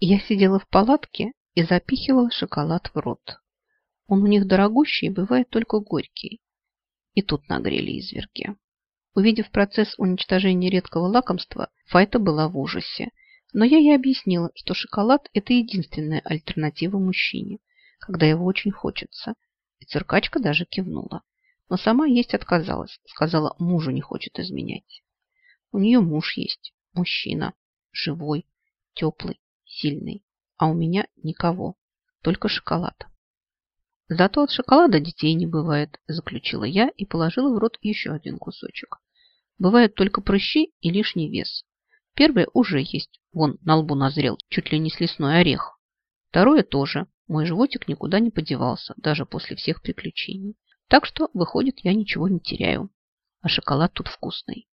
Я сидела в палатке и запихивала шоколад в рот. Он у них дорогущий бывает только горький. И тут нагрели изверги. Увидев процесс уничтожения редкого лакомства, Файта была в ужасе. Но я ей объяснила, что шоколад – это единственная альтернатива мужчине, когда его очень хочется. И циркачка даже кивнула. Но сама есть отказалась. Сказала, мужу не хочет изменять. У нее муж есть. Мужчина. Живой. Теплый. Сильный. А у меня никого. Только шоколад. Зато от шоколада детей не бывает, заключила я и положила в рот еще один кусочек. Бывают только прыщи и лишний вес. Первое уже есть. Вон на лбу назрел, чуть ли не с лесной орех. Второе тоже. Мой животик никуда не подевался, даже после всех приключений. Так что, выходит, я ничего не теряю. А шоколад тут вкусный.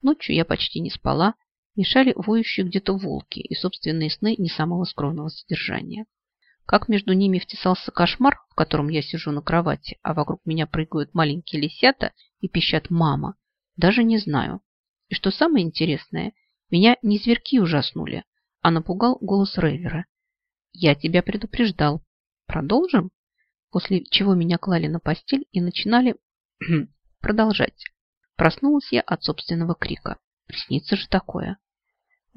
Ночью я почти не спала. Мешали воющие где-то волки и собственные сны не самого скромного содержания. Как между ними втесался кошмар, в котором я сижу на кровати, а вокруг меня прыгают маленькие лисята и пищат «мама», даже не знаю. И что самое интересное, меня не зверки ужаснули, а напугал голос Рейвера. «Я тебя предупреждал. Продолжим?» после чего меня клали на постель и начинали продолжать. Проснулась я от собственного крика. Приснится же такое.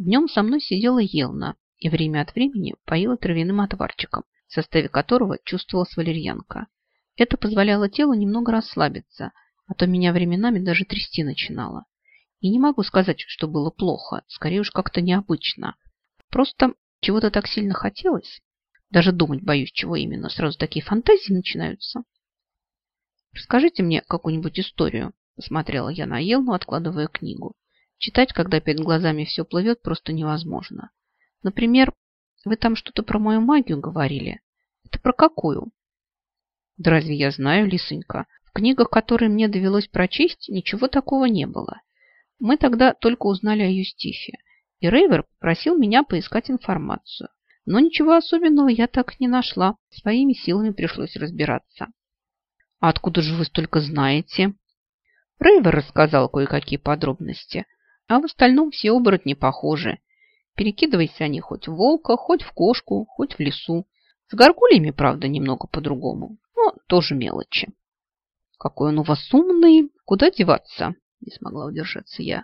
Днем со мной сидела Елна и время от времени поила травяным отварчиком, в составе которого чувствовалась валерьянка. Это позволяло телу немного расслабиться, а то меня временами даже трясти начинало. И не могу сказать, что было плохо, скорее уж как-то необычно. Просто чего-то так сильно хотелось, даже думать боюсь, чего именно. Сразу такие фантазии начинаются. Расскажите мне какую-нибудь историю. Посмотрела я на Елну, откладывая книгу. Читать, когда перед глазами все плывет, просто невозможно. Например, вы там что-то про мою магию говорили. Это про какую? Да разве я знаю, Лисонька? В книгах, которые мне довелось прочесть, ничего такого не было. Мы тогда только узнали о Юстифе, и Рейвер попросил меня поискать информацию. Но ничего особенного я так не нашла. Своими силами пришлось разбираться. А откуда же вы столько знаете? Рейвер рассказал кое-какие подробности, а в остальном все оборотни похожи. Перекидывайся они хоть в волка, хоть в кошку, хоть в лесу. С горгульями, правда, немного по-другому, но тоже мелочи. Какой он у вас умный, куда деваться? Не смогла удержаться я.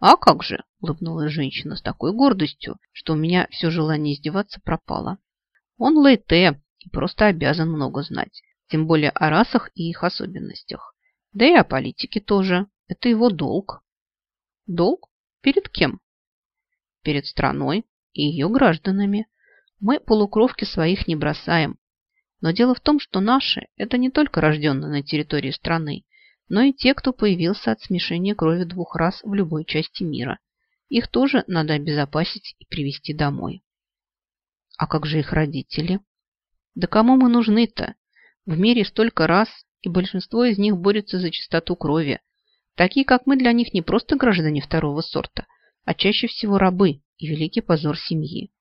А как же, улыбнулась женщина с такой гордостью, что у меня все желание издеваться пропало. Он Лейте и просто обязан много знать, тем более о расах и их особенностях. Да и о политике тоже. Это его долг. Долг? Перед кем? Перед страной и ее гражданами. Мы полукровки своих не бросаем. Но дело в том, что наши – это не только рожденные на территории страны, но и те, кто появился от смешения крови двух рас в любой части мира. Их тоже надо обезопасить и привести домой. А как же их родители? Да кому мы нужны-то? В мире столько рас, и большинство из них борются за чистоту крови. Такие, как мы, для них не просто граждане второго сорта, а чаще всего рабы и великий позор семьи.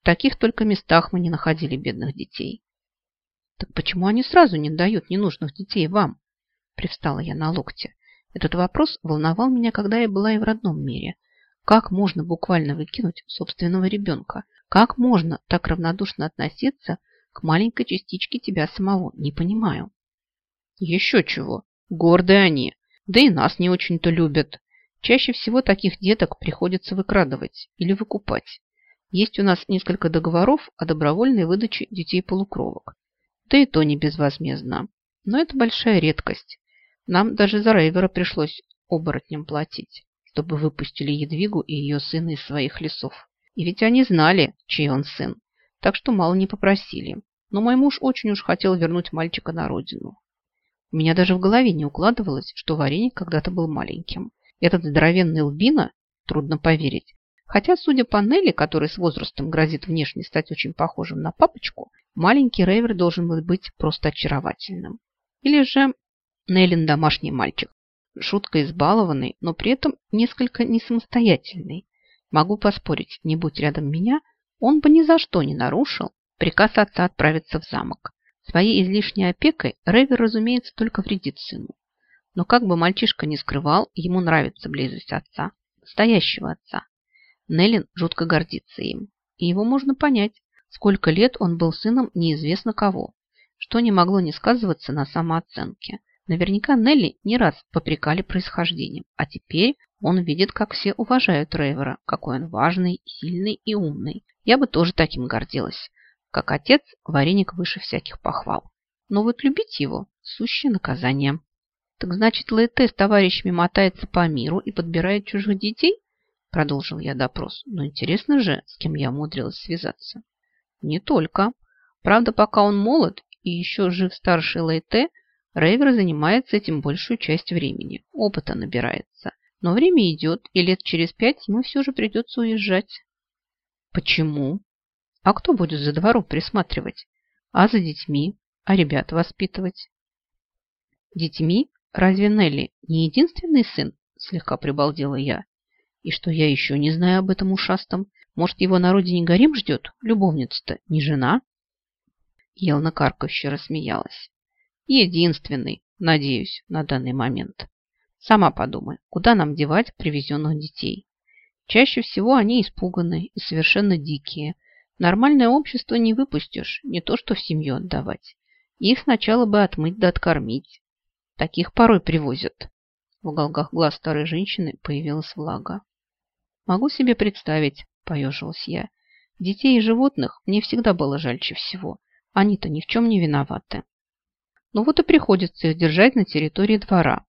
В таких только местах мы не находили бедных детей. Так почему они сразу не дают ненужных детей вам? Привстала я на локте. Этот вопрос волновал меня, когда я была и в родном мире. Как можно буквально выкинуть собственного ребенка? Как можно так равнодушно относиться к маленькой частичке тебя самого? Не понимаю. Еще чего. Гордые они. Да и нас не очень-то любят. Чаще всего таких деток приходится выкрадывать или выкупать. Есть у нас несколько договоров о добровольной выдаче детей-полукровок. Да и то не безвозмездно. Но это большая редкость. Нам даже за Рейвера пришлось оборотням платить, чтобы выпустили Едвигу и ее сына из своих лесов. И ведь они знали, чей он сын, так что мало не попросили. Но мой муж очень уж хотел вернуть мальчика на родину. У меня даже в голове не укладывалось, что вареник когда-то был маленьким. Этот здоровенный лбина, трудно поверить. Хотя, судя по Нелли, который с возрастом грозит внешне стать очень похожим на папочку, маленький Рейвер должен быть просто очаровательным. Или же Нейлин домашний мальчик. Шутка избалованный, но при этом несколько не самостоятельный. Могу поспорить, не будь рядом меня, он бы ни за что не нарушил приказ отца отправиться в замок. Своей излишней опекой Ревер, разумеется, только вредит сыну. Но как бы мальчишка не скрывал, ему нравится близость отца, настоящего отца. Неллин жутко гордится им. и его можно понять. Сколько лет он был сыном неизвестно кого, что не могло не сказываться на самооценке. Наверняка Нелли не раз попрекали происхождением, а теперь он видит, как все уважают Рейвера, какой он важный, сильный и умный. Я бы тоже таким гордилась. Как отец, вареник выше всяких похвал. Но вот любить его – сущее наказание. Так значит, Лейте с товарищами мотается по миру и подбирает чужих детей? Продолжил я допрос. Но интересно же, с кем я умудрилась связаться. Не только. Правда, пока он молод и еще жив старший Лейте, Рейвер занимается этим большую часть времени. Опыта набирается. Но время идет, и лет через пять ему все же придется уезжать. Почему? А кто будет за двором присматривать? А за детьми? А ребят воспитывать? Детьми? Разве Нелли не единственный сын? Слегка прибалдела я. И что я еще не знаю об этом ушастом? Может, его на родине гарем ждет? Любовница-то не жена? Елна каркающе рассмеялась. Единственный, надеюсь, на данный момент. Сама подумай, куда нам девать привезенных детей? Чаще всего они испуганы и совершенно дикие, Нормальное общество не выпустишь, не то что в семью отдавать. Их сначала бы отмыть да откормить. Таких порой привозят. В уголках глаз старой женщины появилась влага. Могу себе представить, поежилась я. Детей и животных мне всегда было жальче всего. Они-то ни в чем не виноваты. Ну вот и приходится их держать на территории двора,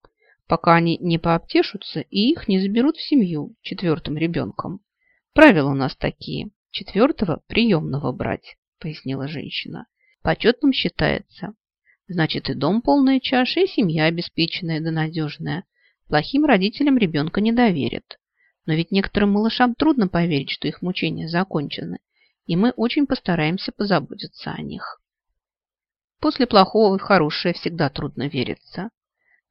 пока они не пообтешутся и их не заберут в семью четвертым ребенком. Правила у нас такие. Четвертого приемного брать, пояснила женщина. Почетным считается. Значит, и дом полная чаша, и семья обеспеченная да надежная. Плохим родителям ребенка не доверят. Но ведь некоторым малышам трудно поверить, что их мучения закончены, и мы очень постараемся позаботиться о них. После плохого в хорошее всегда трудно вериться.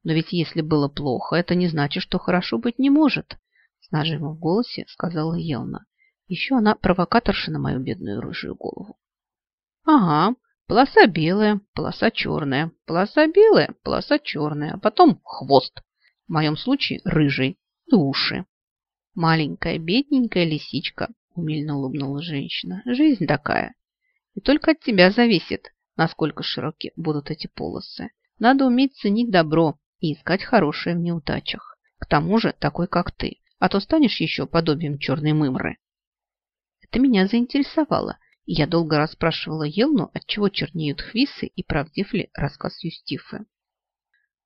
Но ведь если было плохо, это не значит, что хорошо быть не может, с нажимом в голосе сказала Елна. Еще она провокаторша на мою бедную рыжую голову. Ага, полоса белая, полоса черная, полоса белая, полоса черная, а потом хвост. В моем случае рыжий и уши. Маленькая, бедненькая лисичка, умильно улыбнулась женщина. Жизнь такая. И только от тебя зависит, насколько широки будут эти полосы. Надо уметь ценить добро и искать хорошее в неудачах. К тому же такой, как ты. А то станешь еще подобием черной мымры. Это меня заинтересовало, и я долго расспрашивала Елну, отчего чернеют хвисы и правдив ли рассказ Юстифы.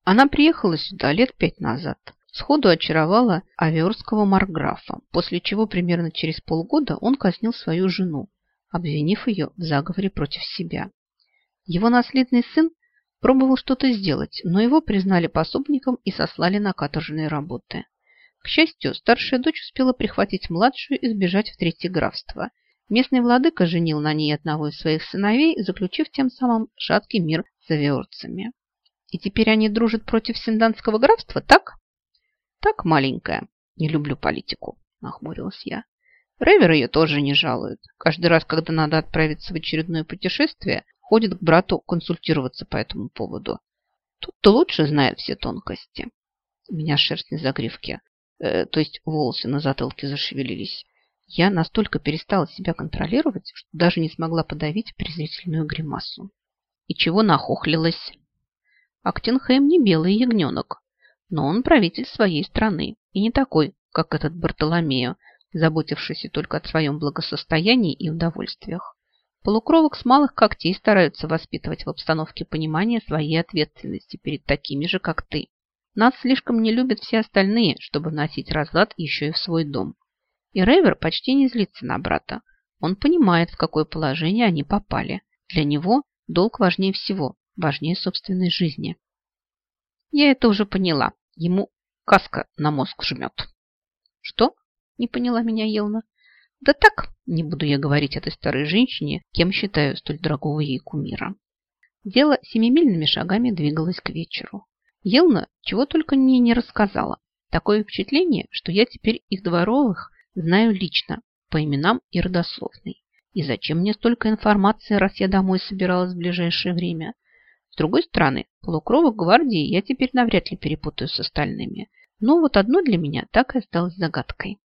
Она приехала сюда лет пять назад. Сходу очаровала аверского марграфа, после чего примерно через полгода он казнил свою жену, обвинив ее в заговоре против себя. Его наследный сын пробовал что-то сделать, но его признали пособником и сослали на каторжные работы. К счастью, старшая дочь успела прихватить младшую и сбежать в третье графство. Местный владыка женил на ней одного из своих сыновей, заключив тем самым шаткий мир с авиорцами. И теперь они дружат против Синданского графства, так? Так, маленькая. Не люблю политику, нахмурилась я. Ревер ее тоже не жалует. Каждый раз, когда надо отправиться в очередное путешествие, ходит к брату консультироваться по этому поводу. Тут-то лучше знает все тонкости. У меня шерсть на загривке э, то есть волосы на затылке зашевелились, я настолько перестала себя контролировать, что даже не смогла подавить презрительную гримасу. И чего нахохлилась? Актенхейм не белый ягненок, но он правитель своей страны и не такой, как этот Бартоломео, заботившийся только о своем благосостоянии и удовольствиях. Полукровок с малых когтей стараются воспитывать в обстановке понимания своей ответственности перед такими же, как ты. Нас слишком не любят все остальные, чтобы вносить разлад еще и в свой дом. И Рейвер почти не злится на брата. Он понимает, в какое положение они попали. Для него долг важнее всего, важнее собственной жизни. Я это уже поняла. Ему каска на мозг жмет. Что? Не поняла меня Елна. Да так, не буду я говорить этой старой женщине, кем считаю столь дорогого ей кумира. Дело семимильными шагами двигалось к вечеру. Елна чего только мне не рассказала. Такое впечатление, что я теперь их дворовых знаю лично, по именам и родословной. И зачем мне столько информации, раз я домой собиралась в ближайшее время? С другой стороны, полукровок гвардии я теперь навряд ли перепутаю с остальными. Но вот одно для меня так и осталось загадкой.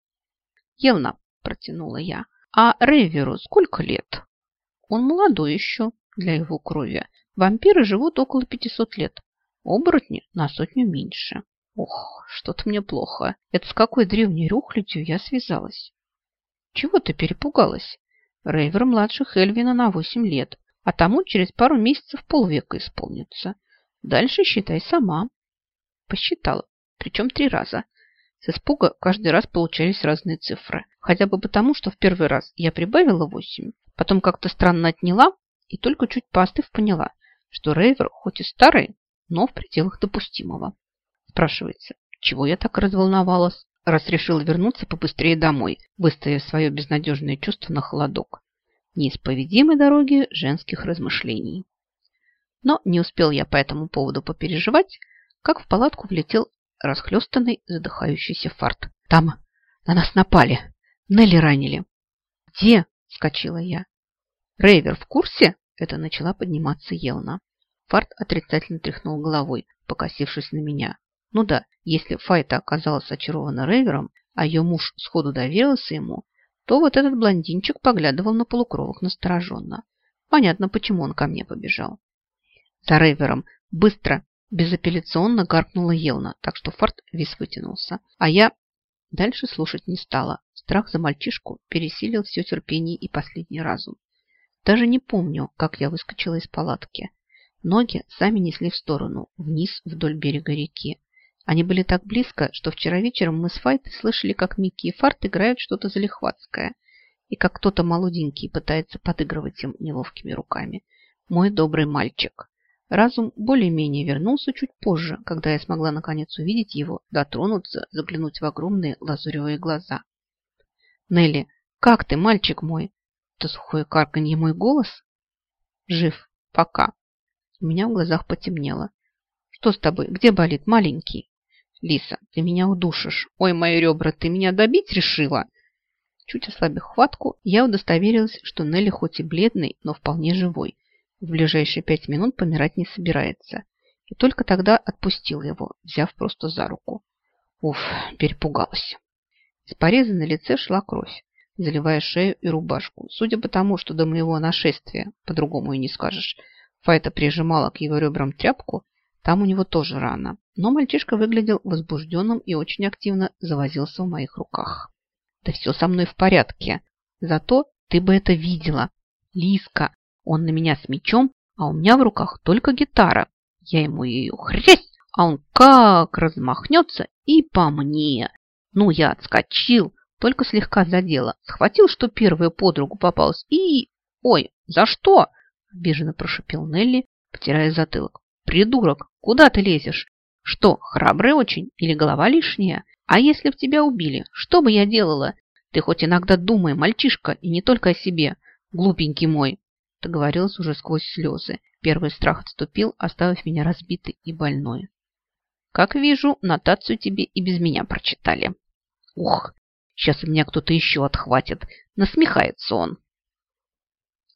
«Елна», – протянула я, А Рейверу сколько лет? Он молодой еще для его крови. Вампиры живут около 500 лет. Оборотни на сотню меньше. Ох, что-то мне плохо. Это с какой древней рухлядью я связалась? Чего ты перепугалась? Рейвер младше Хельвина на 8 лет, а тому через пару месяцев полвека исполнится. Дальше считай сама. Посчитала, причем три раза. С испуга каждый раз получались разные цифры. Хотя бы потому, что в первый раз я прибавила 8, потом как-то странно отняла и только чуть поостыв поняла, что Рейвер хоть и старый, но в пределах допустимого. Спрашивается, чего я так разволновалась, раз решила вернуться побыстрее домой, выставив свое безнадежное чувство на холодок. Неисповедимой дороги женских размышлений. Но не успел я по этому поводу попереживать, как в палатку влетел расхлестанный задыхающийся фарт. Там на нас напали. Нелли ранили. Где? Скочила я. Рейвер в курсе? Это начала подниматься Елна. Фарт отрицательно тряхнул головой, покосившись на меня. Ну да, если Файта оказалась очарована Рейвером, а ее муж сходу доверился ему, то вот этот блондинчик поглядывал на полукровок настороженно. Понятно, почему он ко мне побежал. За Рейвером быстро, безапелляционно гаркнула Елна, так что Фарт весь вытянулся. А я дальше слушать не стала. Страх за мальчишку пересилил все терпение и последний разум. Даже не помню, как я выскочила из палатки. Ноги сами несли в сторону, вниз вдоль берега реки. Они были так близко, что вчера вечером мы с Файтой слышали, как Микки и Фарт играют что-то залихватское, и как кто-то молоденький пытается подыгрывать им неловкими руками. Мой добрый мальчик. Разум более-менее вернулся чуть позже, когда я смогла наконец увидеть его, дотронуться, заглянуть в огромные лазуревые глаза. «Нелли, как ты, мальчик мой?» Это сухое карканье мой голос? «Жив. Пока». У меня в глазах потемнело. «Что с тобой? Где болит маленький?» «Лиса, ты меня удушишь. Ой, мои ребра, ты меня добить решила?» Чуть ослабив хватку, я удостоверилась, что Нелли хоть и бледный, но вполне живой. В ближайшие пять минут помирать не собирается. И только тогда отпустил его, взяв просто за руку. Уф, перепугалась. Из пореза на лице шла кровь, заливая шею и рубашку. Судя по тому, что до моего нашествия, по-другому и не скажешь, Файта прижимала к его ребрам тряпку, там у него тоже рана. Но мальчишка выглядел возбужденным и очень активно завозился в моих руках. Да все со мной в порядке. Зато ты бы это видела. Лиска, он на меня с мечом, а у меня в руках только гитара. Я ему ее хрясь, а он как размахнется и по мне. Ну, я отскочил, только слегка задела. Схватил, что первая подругу попалась, и... Ой, за что? Обиженно прошипел Нелли, потирая затылок. Придурок, куда ты лезешь? Что, храбрый очень или голова лишняя? А если б тебя убили, что бы я делала? Ты хоть иногда думай, мальчишка, и не только о себе. Глупенький мой, договорилась уже сквозь слезы. Первый страх отступил, оставив меня разбитой и больной. Как вижу, нотацию тебе и без меня прочитали. Ух, сейчас у меня кто-то еще отхватит. Насмехается он.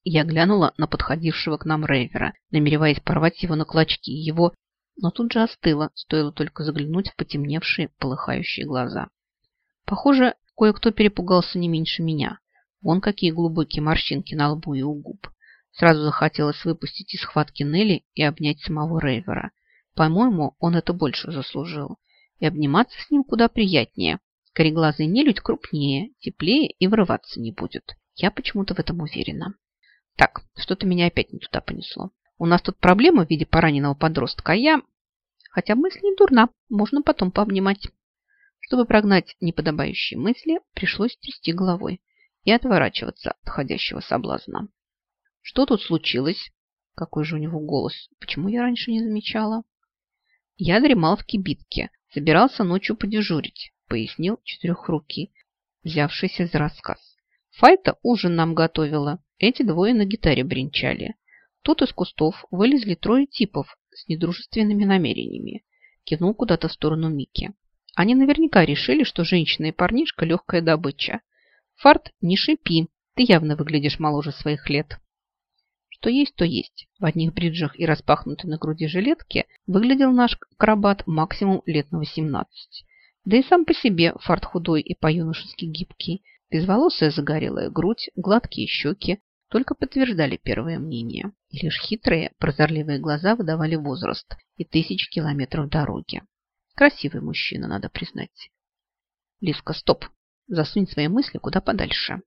Я глянула на подходившего к нам Рейвера, намереваясь порвать его на клочки. Его... Но тут же остыло, стоило только заглянуть в потемневшие, полыхающие глаза. Похоже, кое-кто перепугался не меньше меня. Вон какие глубокие морщинки на лбу и у губ. Сразу захотелось выпустить из схватки Нелли и обнять самого Рейвера. По-моему, он это больше заслужил. И обниматься с ним куда приятнее. Кореглазый нелюдь крупнее, теплее и врываться не будет. Я почему-то в этом уверена. Так, что-то меня опять не туда понесло. У нас тут проблема в виде пораненного подростка, а я... Хотя мысль не дурна, можно потом пообнимать. Чтобы прогнать неподобающие мысли, пришлось трясти головой и отворачиваться от ходящего соблазна. Что тут случилось? Какой же у него голос? Почему я раньше не замечала? Я дремал в кибитке. Собирался ночью подежурить, пояснил четырехрукий, взявшийся за рассказ. Файта ужин нам готовила. Эти двое на гитаре бренчали. Тут из кустов вылезли трое типов с недружественными намерениями. Кивнул куда-то в сторону Мики. Они наверняка решили, что женщина и парнишка – легкая добыча. Фарт, не шипи, ты явно выглядишь моложе своих лет. Что есть, то есть. В одних бриджах и распахнутой на груди жилетке выглядел наш акробат максимум лет на 18. Да и сам по себе фарт худой и по-юношески гибкий. Безволосая загорелая грудь, гладкие щеки только подтверждали первое мнение. Лишь хитрые, прозорливые глаза выдавали возраст и тысячи километров дороги. Красивый мужчина, надо признать. Лиска, стоп. Засунь свои мысли куда подальше.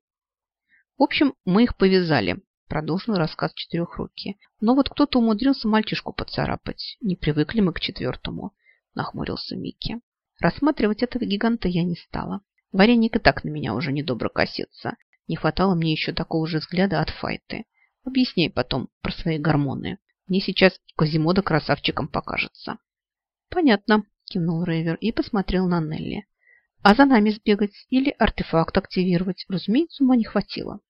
В общем, мы их повязали, продолжил рассказ четырехруки. Но вот кто-то умудрился мальчишку поцарапать. Не привыкли мы к четвертому, нахмурился Микки. Рассматривать этого гиганта я не стала. Вареник и так на меня уже недобро косится. Не хватало мне еще такого же взгляда от Файты. Объясняй потом про свои гормоны. Мне сейчас Козимода красавчиком покажется. Понятно, кивнул Рейвер и посмотрел на Нелли. А за нами сбегать или артефакт активировать, разумеется, ума не хватило.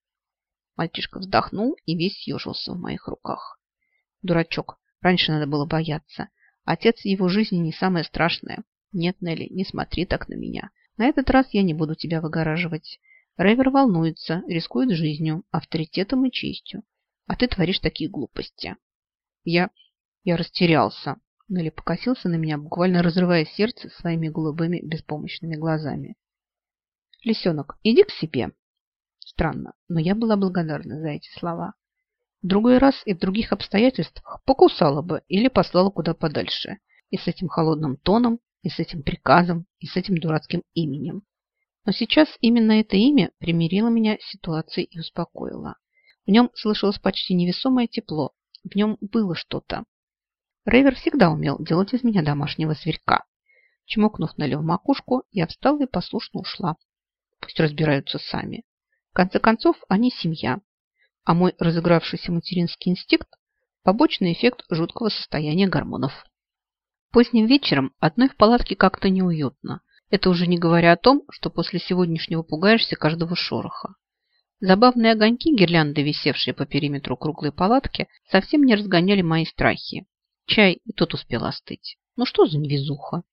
Мальчишка вздохнул и весь съежился в моих руках. Дурачок, раньше надо было бояться. Отец его жизни не самое страшное. Нет, Нелли, не смотри так на меня. На этот раз я не буду тебя выгораживать. Ревер волнуется, рискует жизнью, авторитетом и честью. А ты творишь такие глупости. Я... я растерялся. Нелли покосился на меня, буквально разрывая сердце своими голубыми беспомощными глазами. «Лисенок, иди к себе!» Странно, но я была благодарна за эти слова. В другой раз и в других обстоятельствах покусала бы или послала куда подальше. И с этим холодным тоном, и с этим приказом, и с этим дурацким именем. Но сейчас именно это имя примирило меня с ситуацией и успокоило. В нем слышалось почти невесомое тепло. В нем было что-то. Рейвер всегда умел делать из меня домашнего зверька. Чмокнув Нелли в макушку, я встала и послушно ушла. Пусть разбираются сами. В конце концов, они семья. А мой разыгравшийся материнский инстинкт – побочный эффект жуткого состояния гормонов. Поздним вечером одной в палатке как-то неуютно. Это уже не говоря о том, что после сегодняшнего пугаешься каждого шороха. Забавные огоньки гирлянды, висевшие по периметру круглой палатки, совсем не разгоняли мои страхи. Чай и тот успел остыть. Ну что за невезуха?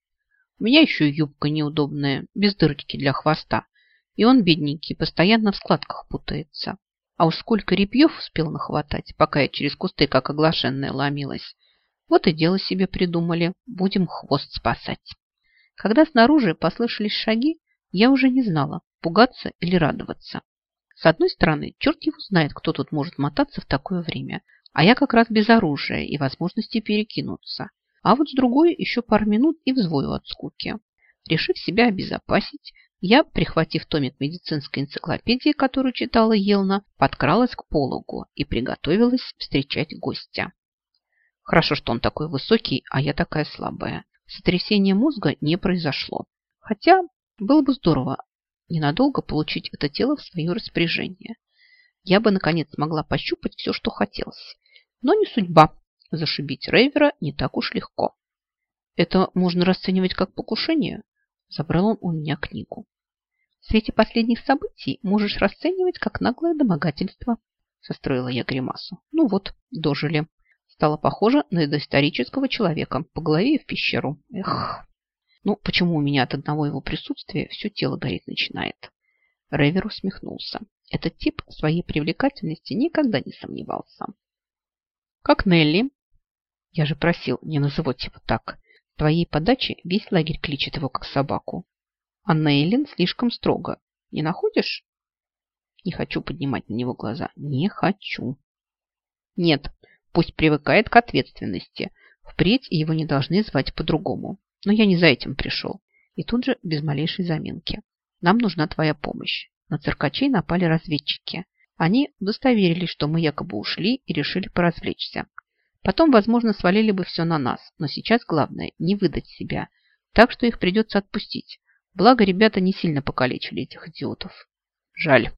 У меня еще юбка неудобная, без дырочки для хвоста. И он, бедненький, постоянно в складках путается. А уж сколько репьев успел нахватать, пока я через кусты, как оглашенная, ломилась. Вот и дело себе придумали. Будем хвост спасать. Когда снаружи послышались шаги, я уже не знала, пугаться или радоваться. С одной стороны, черт его знает, кто тут может мотаться в такое время, а я как раз без оружия и возможности перекинуться. А вот с другой еще пару минут и взвою от скуки. Решив себя обезопасить, я, прихватив томик медицинской энциклопедии, которую читала Елна, подкралась к пологу и приготовилась встречать гостя. Хорошо, что он такой высокий, а я такая слабая. Сотрясение мозга не произошло. Хотя было бы здорово ненадолго получить это тело в свое распоряжение. Я бы, наконец, смогла пощупать все, что хотелось. Но не судьба. Зашибить Рейвера не так уж легко. Это можно расценивать как покушение? Забрал он у меня книгу. В свете последних событий можешь расценивать как наглое домогательство. Состроила я гримасу. Ну вот, дожили стала похожа на доисторического человека по голове в пещеру. Эх. Ну, почему у меня от одного его присутствия все тело гореть начинает? Ревер усмехнулся. Этот тип в своей привлекательности никогда не сомневался. Как Нелли? Я же просил не называть его так. В твоей подаче весь лагерь кличет его как собаку. А Нейлин слишком строго. Не находишь? Не хочу поднимать на него глаза. Не хочу. Нет, Пусть привыкает к ответственности. Впредь его не должны звать по-другому. Но я не за этим пришел. И тут же без малейшей заминки. Нам нужна твоя помощь. На циркачей напали разведчики. Они удостоверились, что мы якобы ушли и решили поразвлечься. Потом, возможно, свалили бы все на нас. Но сейчас главное не выдать себя. Так что их придется отпустить. Благо, ребята не сильно покалечили этих идиотов. Жаль.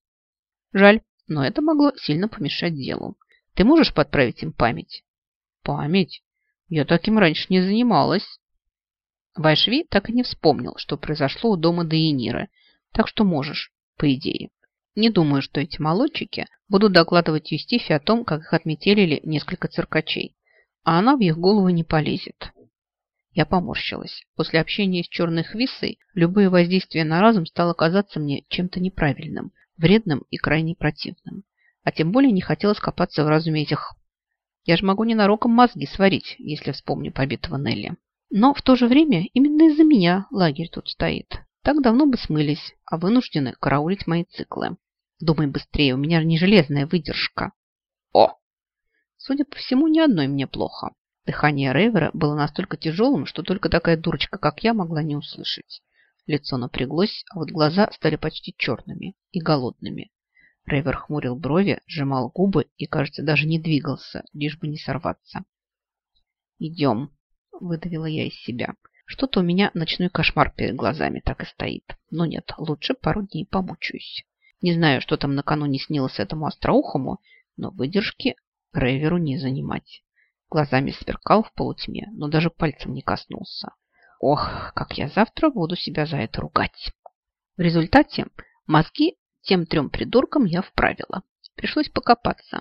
Жаль, но это могло сильно помешать делу. Ты можешь подправить им память? Память? Я таким раньше не занималась. Вайшви так и не вспомнил, что произошло у дома Дейниры, так что можешь, по идее. Не думаю, что эти молодчики будут докладывать Юстифе о том, как их отметелили несколько циркачей, а она в их голову не полезет. Я поморщилась. После общения с черной хвиссой любое воздействие на разум стало казаться мне чем-то неправильным, вредным и крайне противным а тем более не хотелось копаться в разуме этих. Я же могу ненароком мозги сварить, если вспомню побитого Нелли. Но в то же время именно из-за меня лагерь тут стоит. так давно бы смылись, а вынуждены караулить мои циклы. Думай быстрее, у меня не железная выдержка. О! Судя по всему, ни одной мне плохо. Дыхание Рейвера было настолько тяжелым, что только такая дурочка, как я, могла не услышать. Лицо напряглось, а вот глаза стали почти черными и голодными. Рейвер хмурил брови, сжимал губы и, кажется, даже не двигался, лишь бы не сорваться. «Идем», – выдавила я из себя. Что-то у меня ночной кошмар перед глазами так и стоит. Но нет, лучше пару дней помучаюсь. Не знаю, что там накануне снилось этому остроухому, но выдержки Рейверу не занимать. Глазами сверкал в полутьме, но даже пальцем не коснулся. Ох, как я завтра буду себя за это ругать. В результате мозги тем трем придуркам я вправила. Пришлось покопаться.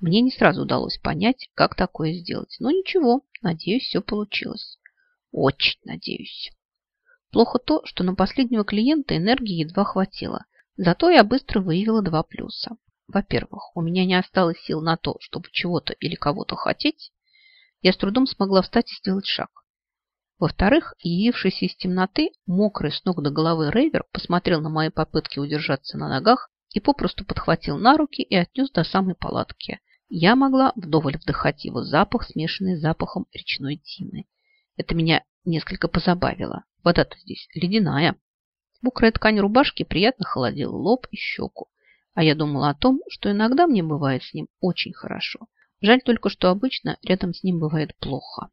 Мне не сразу удалось понять, как такое сделать. Но ничего, надеюсь, все получилось. Очень надеюсь. Плохо то, что на последнего клиента энергии едва хватило. Зато я быстро выявила два плюса. Во-первых, у меня не осталось сил на то, чтобы чего-то или кого-то хотеть. Я с трудом смогла встать и сделать шаг. Во-вторых, явившийся из темноты, мокрый с ног до головы рейвер посмотрел на мои попытки удержаться на ногах и попросту подхватил на руки и отнес до самой палатки. Я могла вдоволь вдыхать его запах, смешанный с запахом речной тины. Это меня несколько позабавило. Вода-то здесь ледяная. Мокрая ткань рубашки приятно холодила лоб и щеку. А я думала о том, что иногда мне бывает с ним очень хорошо. Жаль только, что обычно рядом с ним бывает плохо.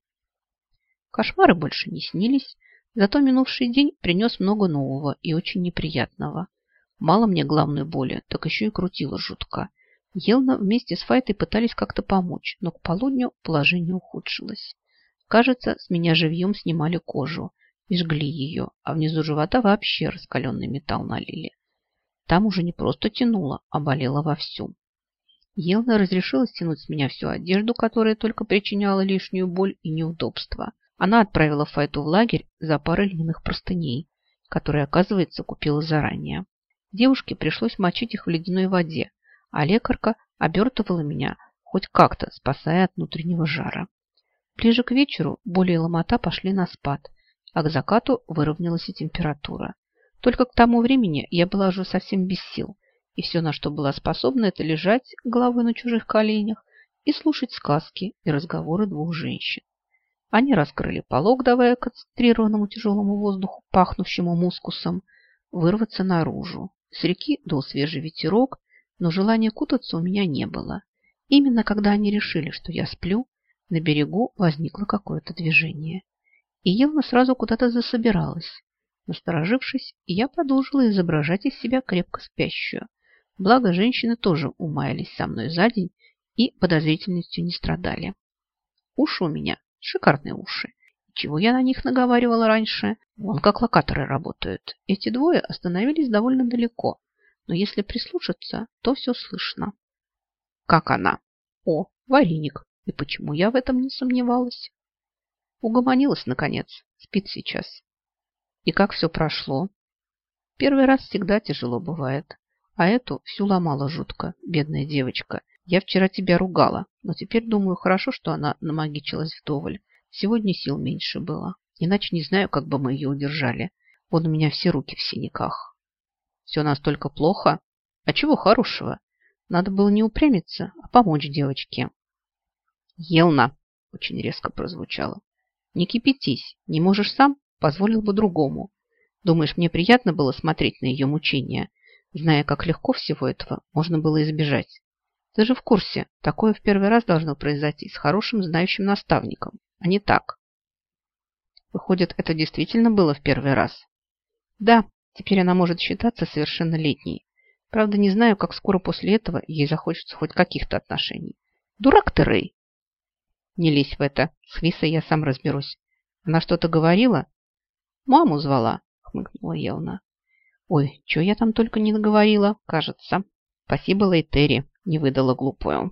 Кошмары больше не снились, зато минувший день принес много нового и очень неприятного. Мало мне главной боли, так еще и крутило жутко. Елна вместе с Файтой пытались как-то помочь, но к полудню положение ухудшилось. Кажется, с меня живьем снимали кожу и жгли ее, а внизу живота вообще раскаленный металл налили. Там уже не просто тянуло, а болело вовсю. Елна разрешила стянуть с меня всю одежду, которая только причиняла лишнюю боль и неудобства. Она отправила Файту в лагерь за парой льняных простыней, которые, оказывается, купила заранее. Девушке пришлось мочить их в ледяной воде, а лекарка обертывала меня хоть как-то, спасая от внутреннего жара. Ближе к вечеру боли и ломота пошли на спад, а к закату выровнялась и температура. Только к тому времени я была уже совсем без сил, и все, на что была способна, это лежать головой на чужих коленях и слушать сказки и разговоры двух женщин. Они раскрыли полог, давая концентрированному тяжелому воздуху, пахнущему мускусом, вырваться наружу. С реки дул свежий ветерок, но желания кутаться у меня не было. Именно когда они решили, что я сплю, на берегу возникло какое-то движение. И Евна сразу куда-то засобиралась. Насторожившись, я продолжила изображать из себя крепко спящую. Благо, женщины тоже умаялись со мной за день и подозрительностью не страдали. Уши у меня Шикарные уши. Чего я на них наговаривала раньше? Вон как локаторы работают. Эти двое остановились довольно далеко, но если прислушаться, то все слышно. Как она? О, вареник. И почему я в этом не сомневалась? Угомонилась, наконец. Спит сейчас. И как все прошло? Первый раз всегда тяжело бывает. А эту всю ломала жутко, бедная девочка. Я вчера тебя ругала, но теперь думаю, хорошо, что она намагичилась вдоволь. Сегодня сил меньше было. Иначе не знаю, как бы мы ее удержали. Вон у меня все руки в синяках. Все настолько плохо? А чего хорошего? Надо было не упрямиться, а помочь девочке. Елна, очень резко прозвучало. Не кипятись. Не можешь сам? Позволил бы другому. Думаешь, мне приятно было смотреть на ее мучения, зная, как легко всего этого можно было избежать? Ты же в курсе, такое в первый раз должно произойти с хорошим знающим наставником, а не так. Выходит, это действительно было в первый раз? Да, теперь она может считаться совершеннолетней. Правда, не знаю, как скоро после этого ей захочется хоть каких-то отношений. Дурак ты, Рэй! Не лезь в это. С Висой я сам разберусь. Она что-то говорила? Маму звала, хмыкнула Елна. Ой, что я там только не наговорила, кажется. Спасибо, Лейтери не выдала глупую.